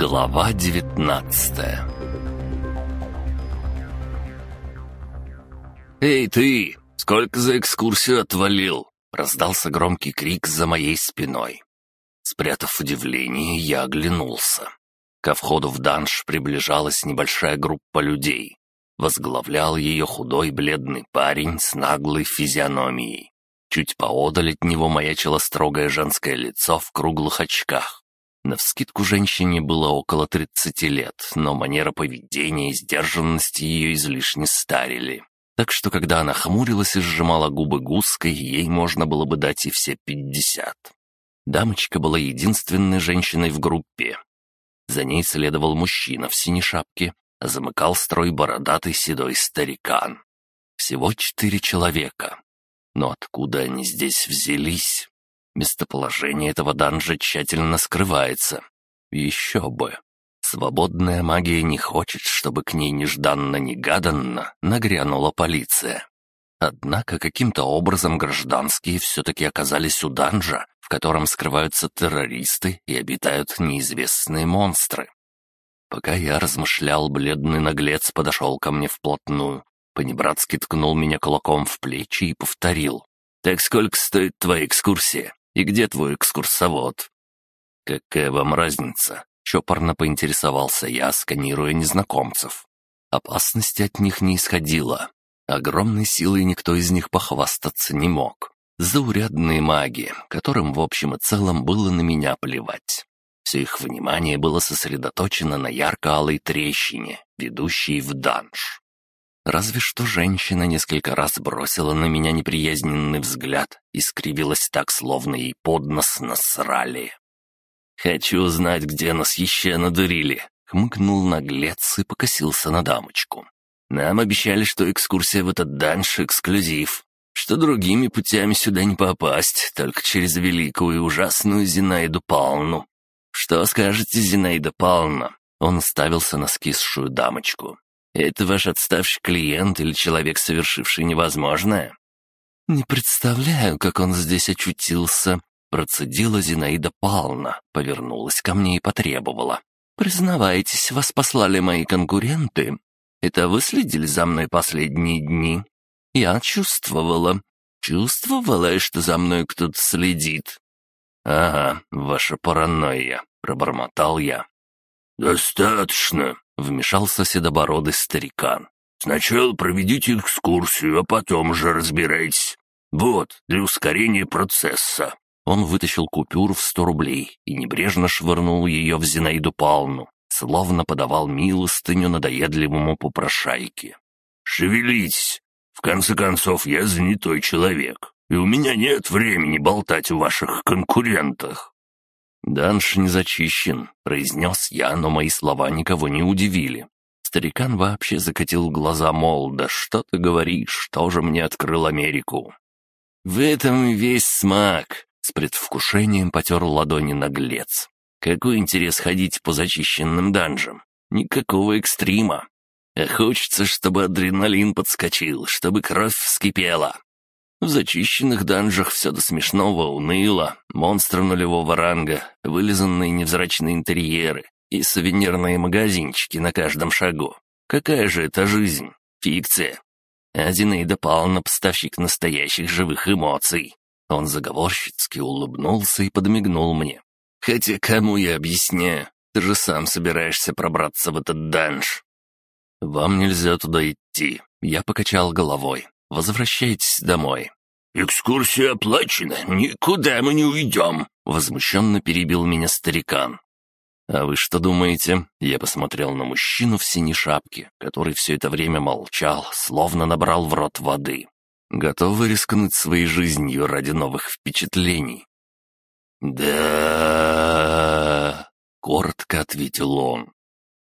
Глава девятнадцатая «Эй, ты! Сколько за экскурсию отвалил?» — раздался громкий крик за моей спиной. Спрятав удивление, я оглянулся. Ко входу в данж приближалась небольшая группа людей. Возглавлял ее худой бледный парень с наглой физиономией. Чуть поодаль от него маячило строгое женское лицо в круглых очках. Навскидку женщине было около тридцати лет, но манера поведения и сдержанность ее излишне старили. Так что, когда она хмурилась и сжимала губы гуской, ей можно было бы дать и все пятьдесят. Дамочка была единственной женщиной в группе. За ней следовал мужчина в синей шапке, а замыкал строй бородатый седой старикан. Всего четыре человека. Но откуда они здесь взялись? Местоположение этого данжа тщательно скрывается. Еще бы. Свободная магия не хочет, чтобы к ней нежданно-негаданно нагрянула полиция. Однако каким-то образом гражданские все-таки оказались у данжа, в котором скрываются террористы и обитают неизвестные монстры. Пока я размышлял, бледный наглец подошел ко мне вплотную, понебратски ткнул меня кулаком в плечи и повторил. «Так сколько стоит твоя экскурсия? И где твой экскурсовод?» «Какая вам разница?» — чопорно поинтересовался я, сканируя незнакомцев. Опасности от них не исходило. Огромной силой никто из них похвастаться не мог. Заурядные маги, которым в общем и целом было на меня плевать. Все их внимание было сосредоточено на ярко-алой трещине, ведущей в данж. Разве что женщина несколько раз бросила на меня неприязненный взгляд и скривилась так, словно ей под нос насрали. «Хочу узнать, где нас еще надурили», — хмыкнул наглец и покосился на дамочку. «Нам обещали, что экскурсия в этот данж — эксклюзив, что другими путями сюда не попасть, только через великую и ужасную Зинаиду Павловну. Что скажете, Зинаида Павловна?» Он ставился на скисшую дамочку. Это ваш отставший клиент или человек, совершивший невозможное?» «Не представляю, как он здесь очутился», — процедила Зинаида Павловна, повернулась ко мне и потребовала. «Признавайтесь, вас послали мои конкуренты. Это вы следили за мной последние дни?» «Я чувствовала. Чувствовала, что за мной кто-то следит». «Ага, ваша паранойя», — пробормотал я. «Достаточно», Вмешался седобородый старикан. «Сначала проведите экскурсию, а потом уже разбирайтесь. Вот, для ускорения процесса». Он вытащил купюру в сто рублей и небрежно швырнул ее в Зинаиду Павловну, словно подавал милостыню надоедливому попрошайке. «Шевелитесь! В конце концов, я занятой человек, и у меня нет времени болтать о ваших конкурентах». «Данш не зачищен», — произнес я, но мои слова никого не удивили. Старикан вообще закатил глаза, мол, да что ты говоришь, тоже мне открыл Америку. «В этом весь смак», — с предвкушением потер ладони наглец. «Какой интерес ходить по зачищенным данжам? Никакого экстрима. А хочется, чтобы адреналин подскочил, чтобы кровь вскипела. В зачищенных данжах все до смешного уныло, монстры нулевого ранга, вылизанные невзрачные интерьеры и сувенирные магазинчики на каждом шагу. Какая же это жизнь? Фикция. А Зинаида Павловна — поставщик настоящих живых эмоций. Он заговорщицки улыбнулся и подмигнул мне. «Хотя кому я объясняю? Ты же сам собираешься пробраться в этот данж». «Вам нельзя туда идти», — я покачал головой. Возвращайтесь домой». «Экскурсия оплачена, никуда мы не уйдем», — возмущенно перебил меня старикан. «А вы что думаете?» Я посмотрел на мужчину в синей шапке, который все это время молчал, словно набрал в рот воды. Готовы рискнуть своей жизнью ради новых впечатлений? «Да...» — коротко ответил он.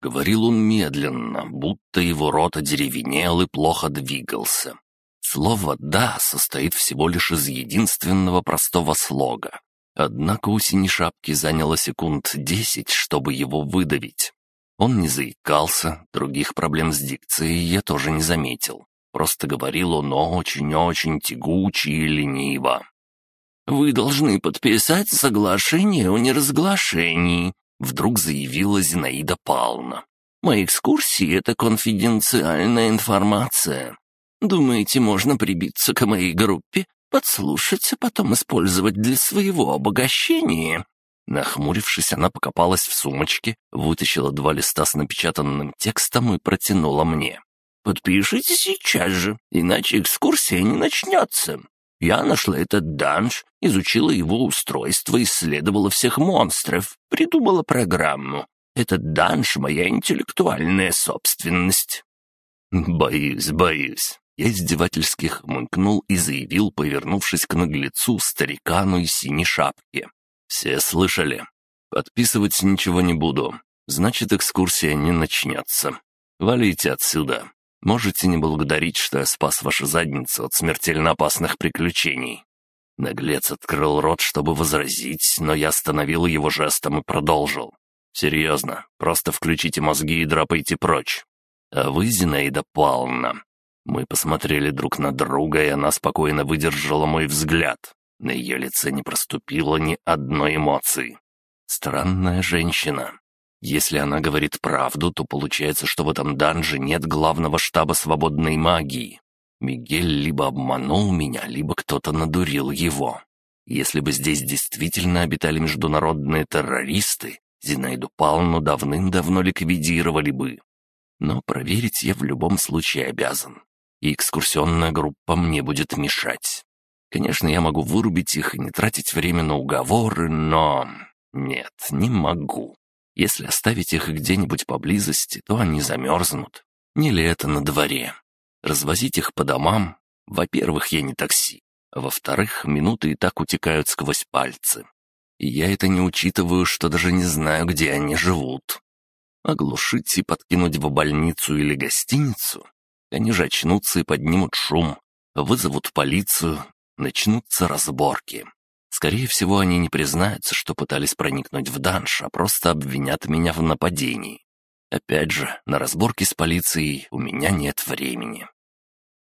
Говорил он медленно, будто его рот одеревенел и плохо двигался. Слово «да» состоит всего лишь из единственного простого слога. Однако у Синешапки заняло секунд десять, чтобы его выдавить. Он не заикался, других проблем с дикцией я тоже не заметил. Просто говорил он очень-очень тягуче и лениво. «Вы должны подписать соглашение о неразглашении», Вдруг заявила Зинаида Павловна. «Мои экскурсии — это конфиденциальная информация. Думаете, можно прибиться к моей группе, подслушать, а потом использовать для своего обогащения?» Нахмурившись, она покопалась в сумочке, вытащила два листа с напечатанным текстом и протянула мне. «Подпишите сейчас же, иначе экскурсия не начнется. Я нашла этот данж, изучила его устройство, исследовала всех монстров, придумала программу. Этот данж — моя интеллектуальная собственность». «Боюсь, боюсь». Я издевательски хмыкнул и заявил, повернувшись к наглецу, старикану и синей шапке. «Все слышали? Подписывать ничего не буду. Значит, экскурсия не начнется. Валите отсюда. Можете не благодарить, что я спас вашу задницу от смертельно опасных приключений». Наглец открыл рот, чтобы возразить, но я остановил его жестом и продолжил. «Серьезно, просто включите мозги и драпайте прочь. А вы, Зинаида Павловна...» Мы посмотрели друг на друга, и она спокойно выдержала мой взгляд. На ее лице не проступило ни одной эмоции. Странная женщина. Если она говорит правду, то получается, что в этом данже нет главного штаба свободной магии. Мигель либо обманул меня, либо кто-то надурил его. Если бы здесь действительно обитали международные террористы, Зинаиду Павловну давным-давно ликвидировали бы. Но проверить я в любом случае обязан. И экскурсионная группа мне будет мешать. Конечно, я могу вырубить их и не тратить время на уговоры, но... Нет, не могу. Если оставить их где-нибудь поблизости, то они замерзнут. Не лето на дворе. Развозить их по домам... Во-первых, я не такси. Во-вторых, минуты и так утекают сквозь пальцы. И я это не учитываю, что даже не знаю, где они живут. Оглушить и подкинуть в больницу или гостиницу? Они же очнутся и поднимут шум, вызовут полицию, начнутся разборки. Скорее всего, они не признаются, что пытались проникнуть в данж, а просто обвинят меня в нападении. Опять же, на разборки с полицией у меня нет времени.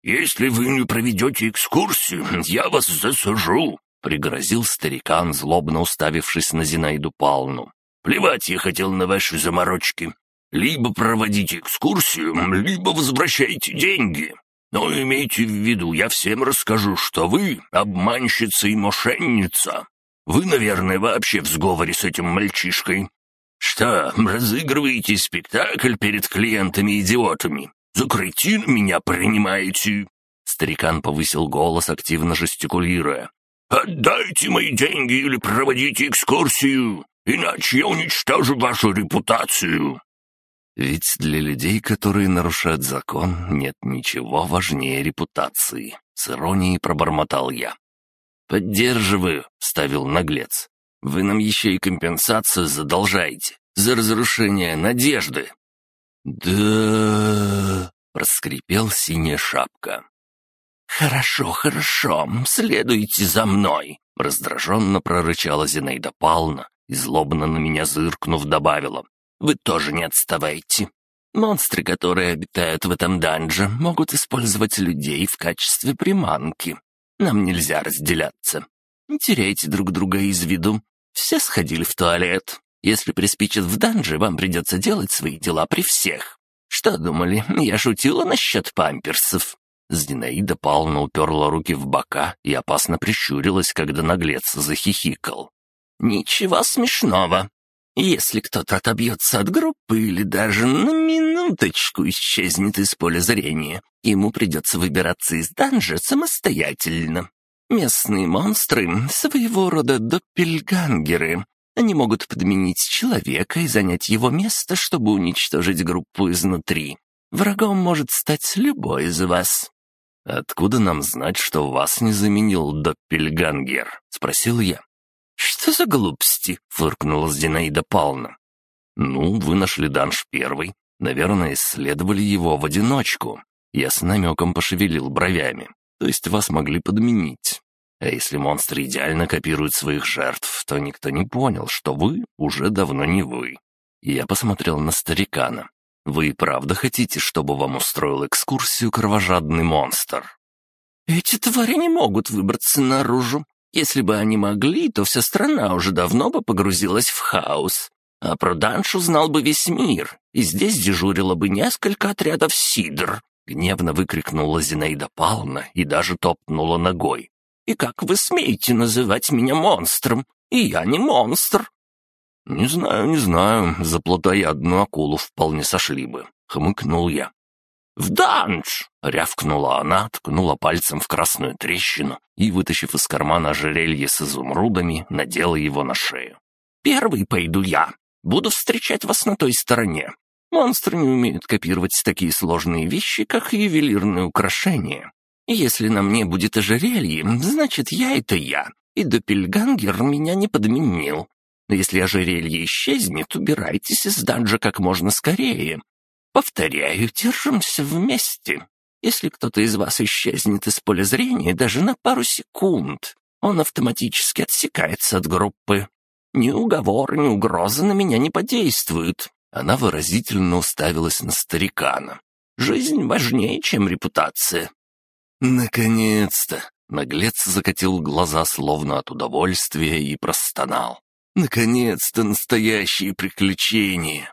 «Если вы не проведете экскурсию, я вас засужу», — пригрозил старикан, злобно уставившись на Зинаиду Павловну. «Плевать я хотел на ваши заморочки. Либо проводите экскурсию, либо возвращайте деньги. Но имейте в виду, я всем расскажу, что вы обманщица и мошенница. Вы, наверное, вообще в сговоре с этим мальчишкой. Что, разыгрываете спектакль перед клиентами-идиотами? За кретин меня принимаете?» Старикан повысил голос, активно жестикулируя. «Отдайте мои деньги или проводите экскурсию, иначе я уничтожу вашу репутацию». Ведь для людей, которые нарушают закон, нет ничего важнее репутации. С иронией пробормотал я. «Поддерживаю», — ставил наглец. «Вы нам еще и компенсацию задолжаете за разрушение надежды». «Да...» — раскрепел синяя шапка. «Хорошо, хорошо, следуйте за мной», — раздраженно прорычала Зинаида Павловна и злобно на меня зыркнув добавила. Вы тоже не отставайте. Монстры, которые обитают в этом данже, могут использовать людей в качестве приманки. Нам нельзя разделяться. Не теряйте друг друга из виду. Все сходили в туалет. Если приспичит в данже, вам придется делать свои дела при всех. Что думали, я шутила насчет памперсов?» Зинаида Павловна уперла руки в бока и опасно прищурилась, когда наглец захихикал. «Ничего смешного. Если кто-то отобьется от группы или даже на минуточку исчезнет из поля зрения, ему придется выбираться из данжа самостоятельно. Местные монстры — своего рода доппельгангеры. Они могут подменить человека и занять его место, чтобы уничтожить группу изнутри. Врагом может стать любой из вас. «Откуда нам знать, что вас не заменил доппельгангер?» — спросил я. «Что за глупости?» — фыркнула Зинаида Павловна. «Ну, вы нашли данж первый. Наверное, исследовали его в одиночку. Я с намеком пошевелил бровями. То есть вас могли подменить. А если монстры идеально копируют своих жертв, то никто не понял, что вы уже давно не вы. Я посмотрел на старикана. Вы правда хотите, чтобы вам устроил экскурсию кровожадный монстр?» «Эти твари не могут выбраться наружу», если бы они могли, то вся страна уже давно бы погрузилась в хаос. А про Данш узнал бы весь мир, и здесь дежурило бы несколько отрядов Сидр!» Гневно выкрикнула Зинаида Павловна и даже топнула ногой. «И как вы смеете называть меня монстром? И я не монстр!» «Не знаю, не знаю, заплутая одну акулу вполне сошли бы», — хмыкнул я. «В данж!» — рявкнула она, ткнула пальцем в красную трещину и, вытащив из кармана ожерелье с изумрудами, надела его на шею. «Первый пойду я. Буду встречать вас на той стороне. Монстры не умеют копировать такие сложные вещи, как ювелирные украшения. Если на мне будет ожерелье, значит, я — это я, и Доппельгангер меня не подменил. Но если ожерелье исчезнет, убирайтесь из данжа как можно скорее. Повторяю, держимся вместе. Если кто-то из вас исчезнет из поля зрения даже на пару секунд, он автоматически отсекается от группы. Ни уговор, ни угроза на меня не подействуют. Она выразительно уставилась на старикана. «Жизнь важнее, чем репутация». «Наконец-то!» Наглец закатил глаза словно от удовольствия и простонал. «Наконец-то настоящие приключения!»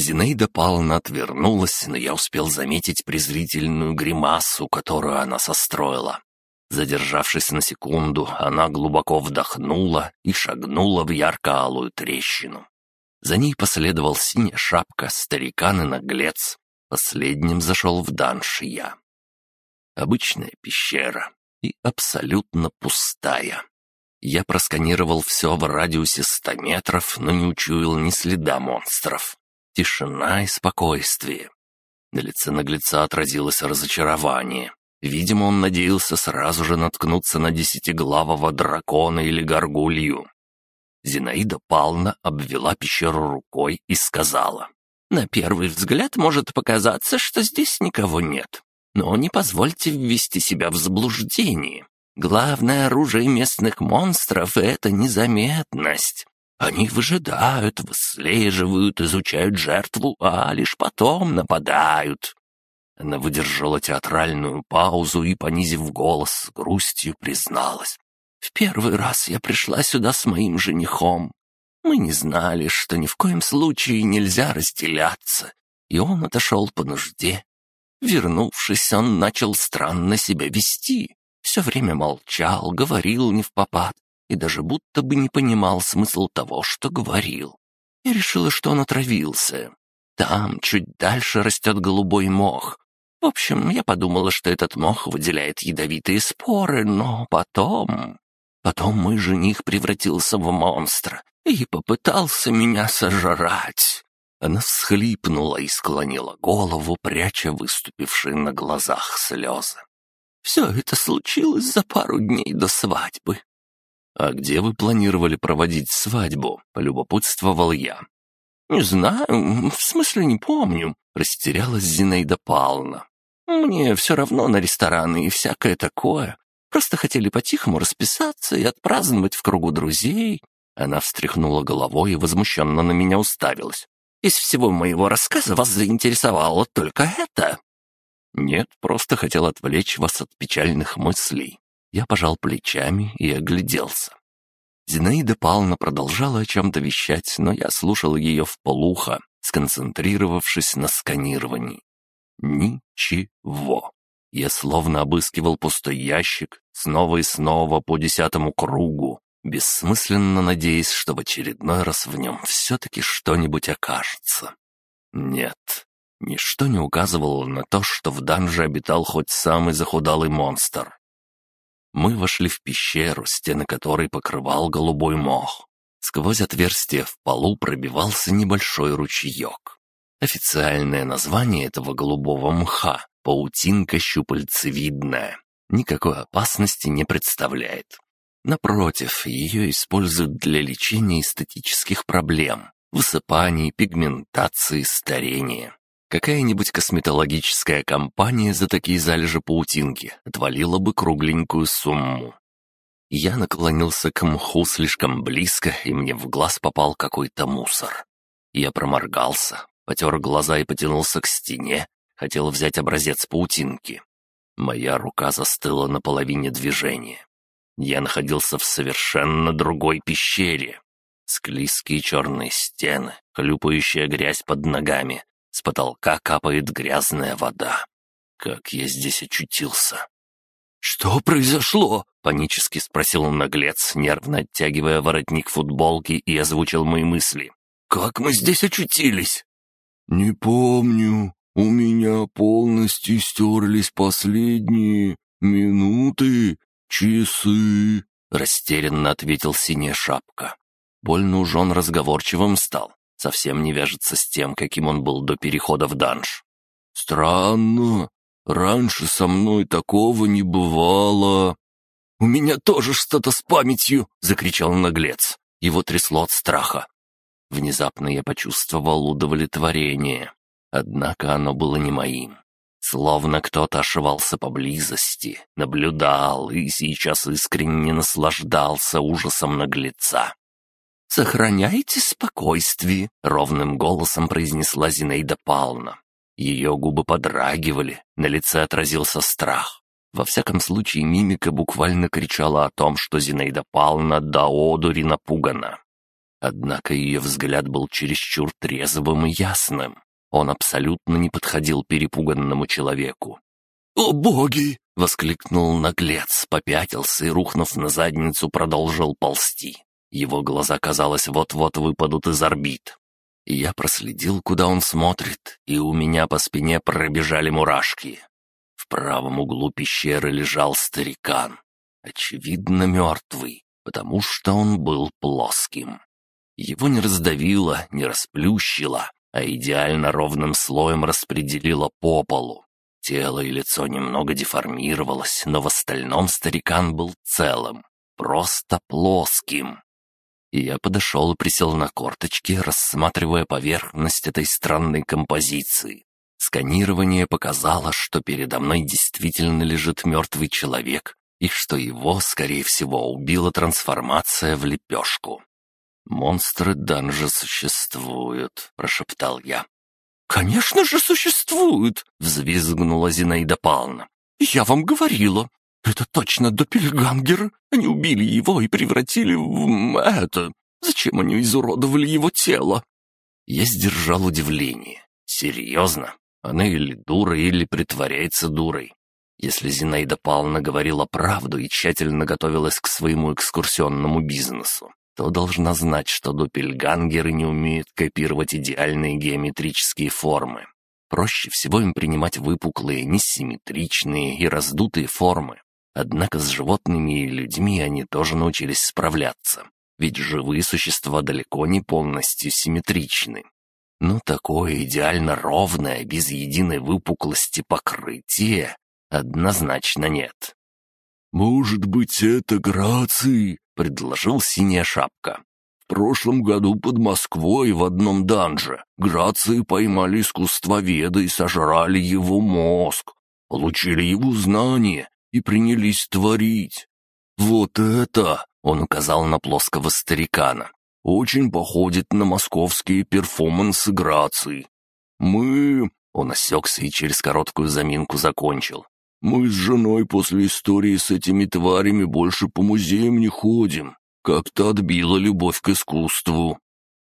Зинаида Павловна отвернулась, но я успел заметить презрительную гримасу, которую она состроила. Задержавшись на секунду, она глубоко вдохнула и шагнула в ярко-алую трещину. За ней последовал синяя шапка, старикан и наглец. Последним зашел в данж я. Обычная пещера и абсолютно пустая. Я просканировал все в радиусе ста метров, но не учуял ни следа монстров. Тишина и спокойствие. На лице наглеца отразилось разочарование. Видимо, он надеялся сразу же наткнуться на десятиглавого дракона или горгулью. Зинаида Павловна обвела пещеру рукой и сказала. «На первый взгляд может показаться, что здесь никого нет. Но не позвольте ввести себя в заблуждение. Главное оружие местных монстров — это незаметность. Они выжидают, выслеживают, изучают жертву, а лишь потом нападают». Она выдержала театральную паузу и, понизив голос, с грустью призналась. В первый раз я пришла сюда с моим женихом. Мы не знали, что ни в коем случае нельзя разделяться, и он отошел по нужде. Вернувшись, он начал странно себя вести. Все время молчал, говорил не в попад и даже будто бы не понимал смысл того, что говорил. Я решила, что он отравился. Там, чуть дальше, растет голубой мох. В общем, я подумала, что этот мох выделяет ядовитые споры, но потом... Потом мой жених превратился в монстра и попытался меня сожрать. Она всхлипнула и склонила голову, пряча выступившие на глазах слезы. Все это случилось за пару дней до свадьбы. «А где вы планировали проводить свадьбу?» — полюбопытствовал я. «Не знаю, в смысле не помню», — растерялась Зинаида Павловна. «Мне все равно на рестораны и всякое такое. Просто хотели по-тихому расписаться и отпраздновать в кругу друзей». Она встряхнула головой и возмущенно на меня уставилась. «Из всего моего рассказа вас заинтересовало только это?» «Нет, просто хотел отвлечь вас от печальных мыслей». Я пожал плечами и огляделся. Зинаида Павловна продолжала о чем-то вещать, но я слушал ее в полухо, сконцентрировавшись на сканировании. Ничего. Я словно обыскивал пустой ящик снова и снова по десятому кругу, бессмысленно надеясь, что в очередной раз в нем все-таки что-нибудь окажется. Нет, ничто не указывало на то, что в данже обитал хоть самый захудалый монстр. Мы вошли в пещеру, стены которой покрывал голубой мох. Сквозь отверстие в полу пробивался небольшой ручеек. Официальное название этого голубого мха — паутинка щупальцевидная. Никакой опасности не представляет. Напротив, ее используют для лечения эстетических проблем, высыпаний, пигментации, старения. Какая-нибудь косметологическая компания за такие залежи паутинки отвалила бы кругленькую сумму. Я наклонился к мху слишком близко, и мне в глаз попал какой-то мусор. Я проморгался, потер глаза и потянулся к стене, хотел взять образец паутинки. Моя рука застыла на половине движения. Я находился в совершенно другой пещере. Склизкие черные стены, хлюпающая грязь под ногами. С потолка капает грязная вода. Как я здесь очутился? «Что произошло?» — панически спросил наглец, нервно оттягивая воротник футболки и озвучил мои мысли. «Как мы здесь очутились?» «Не помню. У меня полностью стерлись последние минуты, часы», — растерянно ответил синяя шапка. Больно уж он разговорчивым стал. Совсем не вяжется с тем, каким он был до перехода в данж. «Странно. Раньше со мной такого не бывало». «У меня тоже что-то с памятью!» — закричал наглец. Его трясло от страха. Внезапно я почувствовал удовлетворение. Однако оно было не моим. Словно кто-то ошивался поблизости, наблюдал и сейчас искренне наслаждался ужасом наглеца. «Сохраняйте спокойствие», — ровным голосом произнесла Зинаида Павловна. Ее губы подрагивали, на лице отразился страх. Во всяком случае, мимика буквально кричала о том, что Зинаида Павловна до одури напугана. Однако ее взгляд был чересчур трезвым и ясным. Он абсолютно не подходил перепуганному человеку. «О боги!» — воскликнул наглец, попятился и, рухнув на задницу, продолжил ползти. Его глаза, казалось, вот-вот выпадут из орбит. я проследил, куда он смотрит, и у меня по спине пробежали мурашки. В правом углу пещеры лежал старикан, очевидно мертвый, потому что он был плоским. Его не раздавило, не расплющило, а идеально ровным слоем распределило по полу. Тело и лицо немного деформировалось, но в остальном старикан был целым, просто плоским. Я подошел и присел на корточки, рассматривая поверхность этой странной композиции. Сканирование показало, что передо мной действительно лежит мертвый человек, и что его, скорее всего, убила трансформация в лепешку. «Монстры данжа существуют», — прошептал я. «Конечно же существуют!» — взвизгнула Зинаида Павловна. «Я вам говорила, «Это точно Доппельгангер. Они убили его и превратили в... это... Зачем они изуродовали его тело?» Я сдержал удивление. «Серьезно? Она или дура, или притворяется дурой. Если Зинаида Павловна говорила правду и тщательно готовилась к своему экскурсионному бизнесу, то должна знать, что доппельгангеры не умеют копировать идеальные геометрические формы. Проще всего им принимать выпуклые, несимметричные и раздутые формы. Однако с животными и людьми они тоже научились справляться, ведь живые существа далеко не полностью симметричны. Но такое идеально ровное, без единой выпуклости покрытие однозначно нет. «Может быть, это Граций?» — предложил Синяя Шапка. «В прошлом году под Москвой в одном данже Грации поймали искусствоведа и сожрали его мозг, получили его знания и принялись творить. Вот это, он указал на плоского старикана, очень походит на московские перформансы Грации. Мы... Он осекся и через короткую заминку закончил. «Мы с женой после истории с этими тварями больше по музеям не ходим. Как-то отбила любовь к искусству».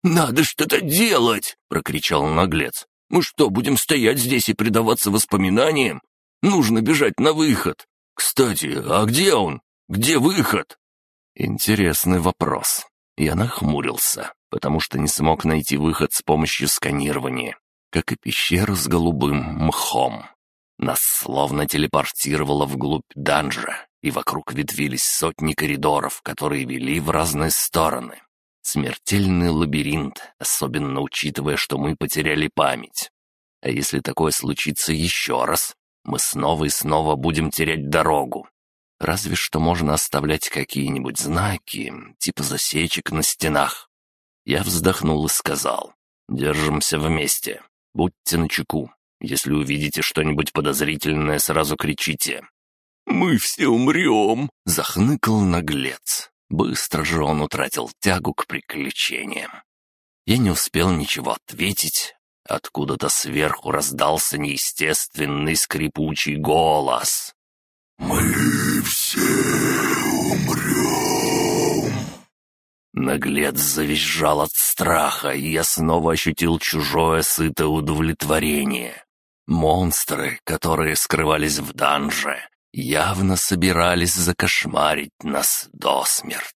«Надо что-то делать!» — прокричал наглец. «Мы что, будем стоять здесь и предаваться воспоминаниям? Нужно бежать на выход. «Кстати, а где он? Где выход?» Интересный вопрос. Я нахмурился, потому что не смог найти выход с помощью сканирования, как и пещеру с голубым мхом. Нас словно телепортировало вглубь данжа, и вокруг ветвились сотни коридоров, которые вели в разные стороны. Смертельный лабиринт, особенно учитывая, что мы потеряли память. А если такое случится еще раз, мы снова и снова будем терять дорогу. Разве что можно оставлять какие-нибудь знаки, типа засечек на стенах. Я вздохнул и сказал, «Держимся вместе. Будьте начеку. Если увидите что-нибудь подозрительное, сразу кричите». «Мы все умрем!» — захныкал наглец. Быстро же он утратил тягу к приключениям. Я не успел ничего ответить, Откуда-то сверху раздался неестественный скрипучий голос. «Мы все умрем!» Наглец завизжал от страха, и я снова ощутил чужое сытое удовлетворение. Монстры, которые скрывались в данже, явно собирались закошмарить нас до смерти.